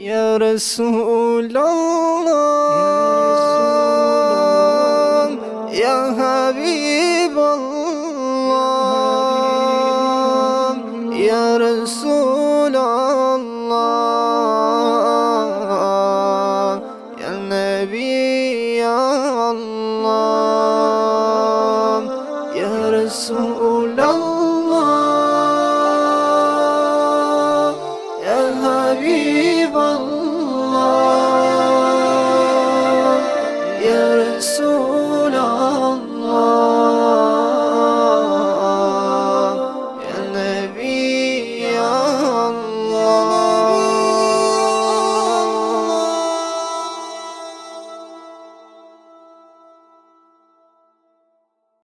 Ya Resulallah Ya Habiballah Ya Resulallah Ya Nebi Ya Allah Ya Resulallah Ya Habib Jibon